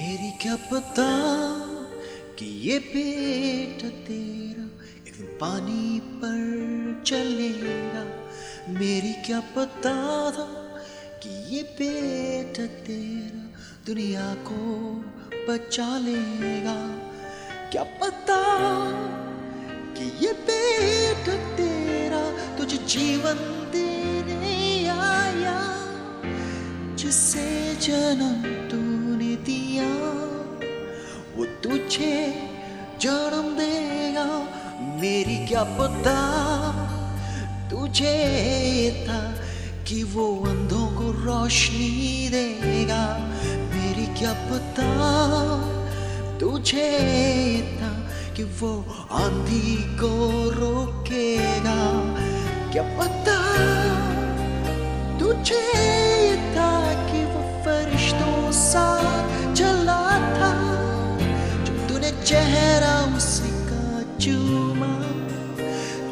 मेरी क्या पता कि ये पेट तेरा एक दिन पानी पर चलेगा? मेरी क्या पता था कि ये पेट तेरा दुनिया को बचा लेगा? क्या पता कि ये पेट तेरा तुझे जीवन देने आया जिसे जन्म तूने दिया, वो तुझे जन्म देगा। मेरी क्या पता, तुझे था कि वो अंधों को रोशनी देगा। मेरी क्या पता, तुझे था कि वो आंधी को रोकेगा। क्या पता, तुझे चेहरा उसका चूमा।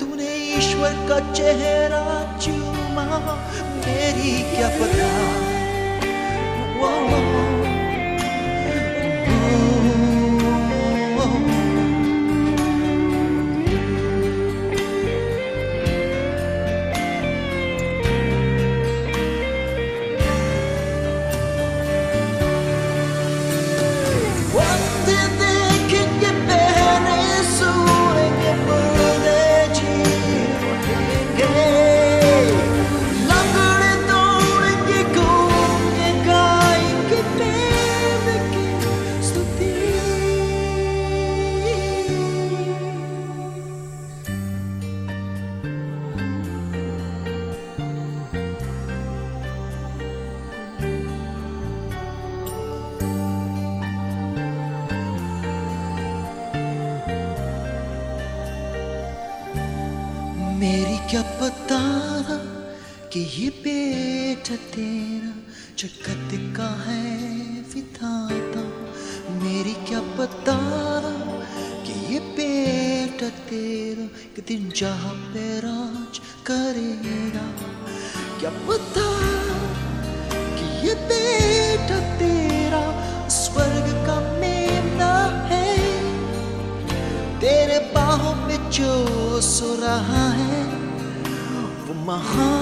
तूने ईश्वर का चेहरा चूमा। मेरी क्या पता वो, वो, मेरी क्या पता कि ये पेट तेरा जगत का है विधाता? मेरी क्या पता कि ये पेट तेरा एक दिन जहाँ पे राज करेगा? क्या पता कि ये पेट my heart.